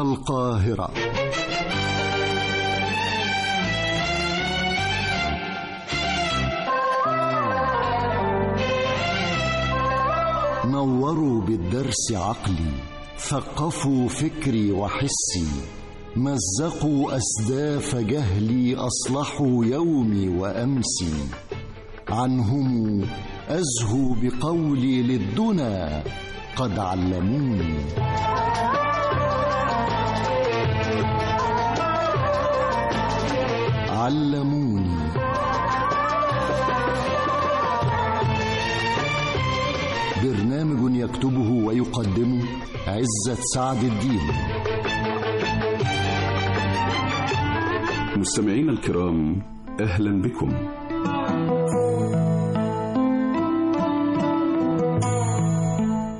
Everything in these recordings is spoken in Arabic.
القاهرة. نوروا بالدرس عقلي ثقفوا فكري وحسي مزقوا أسداف جهلي أصلحوا يومي وأمسي. عنهم أزهو بقولي للدنا قد علموني. علموني. برنامج يكتبه ويقدمه عزة سعد الدين. مستمعينا الكرام أهلا بكم.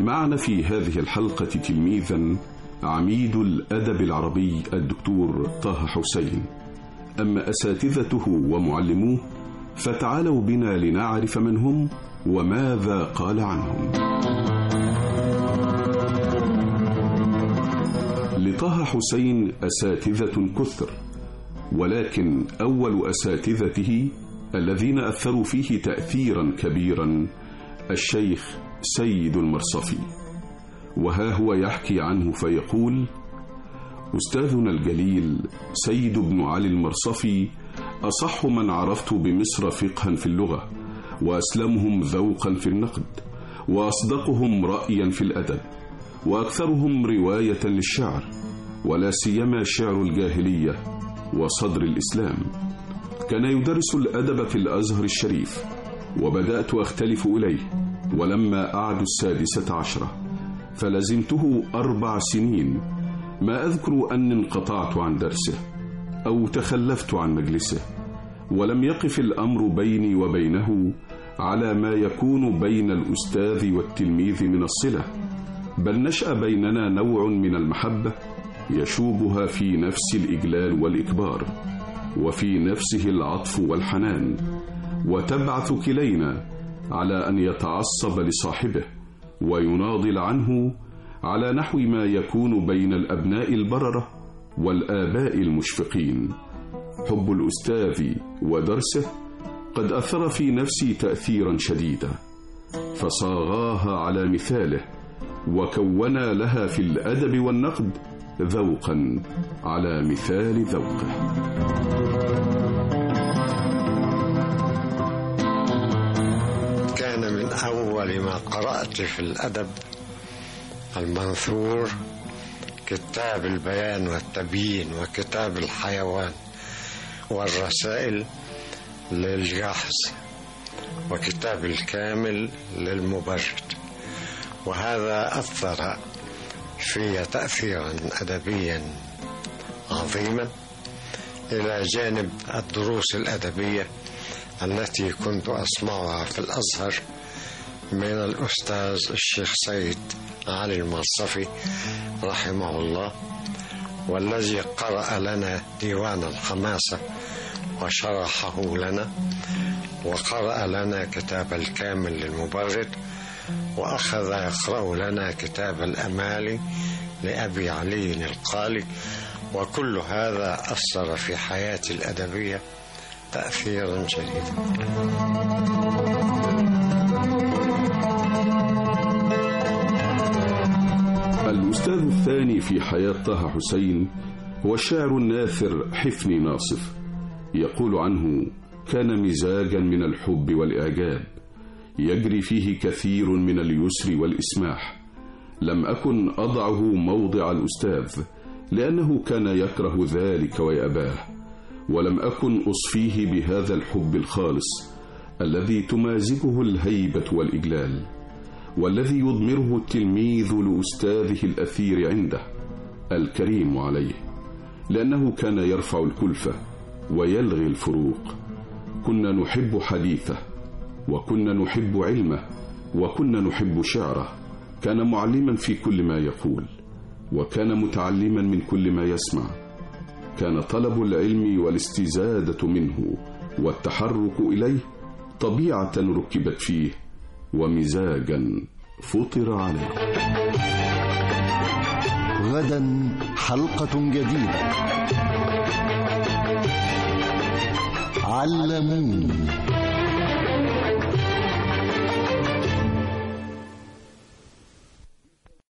معنا في هذه الحلقة تلميذا عميد الأدب العربي الدكتور طه حسين. اما أساتذته ومعلموه فتعالوا بنا لنعرف من هم وماذا قال عنهم. لطه حسين أساتذة كثر ولكن أول أساتذته الذين أثروا فيه تاثيرا كبيرا الشيخ سيد المرصفي. وها هو يحكي عنه فيقول أستاذنا الجليل سيد بن علي المرصفي أصح من عرفت بمصر فقها في اللغة وأسلمهم ذوقا في النقد وأصدقهم رايا في الأدب وأكثرهم رواية للشعر ولا سيما شعر الجاهلية وصدر الإسلام. كان يدرس الأدب في الأزهر الشريف وبدأت أختلف إليه ولما أعد السادسة عشرة فلزمته أربع سنين ما أذكر اني انقطعت عن درسه أو تخلفت عن مجلسه ولم يقف الأمر بيني وبينه على ما يكون بين الأستاذ والتلميذ من الصلة بل نشأ بيننا نوع من المحبة يشوبها في نفس الإجلال والإكبار وفي نفسه العطف والحنان وتبعث كلينا على أن يتعصب لصاحبه ويناضل عنه على نحو ما يكون بين الأبناء البررة والآباء المشفقين. حب الأستاذ ودرسه قد أثر في نفسي تاثيرا شديدا فصاغاها على مثاله وكونا لها في الأدب والنقد ذوقا على مثال ذوقه. كان من أول ما قرأت في الأدب المنثور كتاب البيان والتبيين وكتاب الحيوان والرسائل للجاحظ وكتاب الكامل للمبرد. وهذا أثر في تأثيرا أدبيا عظيما إلى جانب الدروس الأدبية التي كنت أسمعها في الأزهر من الأستاذ الشيخ سيد علي المرصفي رحمه الله والذي قرأ لنا ديوان الحماسة وشرحه لنا وقرأ لنا كتاب الكامل للمبرد وأخذ يقرأ لنا كتاب الأمالي لأبي علي القالي وكل هذا أثر في حياتي الأدبية تأثيرا شديدا الأستاذ الثاني في حياة طه حسين هو الشاعر الناثر حفني ناصف يقول عنه كان مزاجا من الحب والإعجاب يجري فيه كثير من اليسر والإسماح لم أكن أضعه موضع الأستاذ لأنه كان يكره ذلك ويأباه ولم أكن أصفيه بهذا الحب الخالص الذي تمازجه الهيبة والإجلال. والذي يضمره التلميذ لأستاذه الأثير عنده الكريم عليه لأنه كان يرفع الكلفة ويلغي الفروق. كنا نحب حديثه وكنا نحب علمه وكنا نحب شعره. كان معلما في كل ما يقول وكان متعلما من كل ما يسمع. كان طلب العلم والاستزادة منه والتحرك إليه طبيعة ركبت فيه. ومزاجا فطر عليه. غدا حلقة جديدة. علموني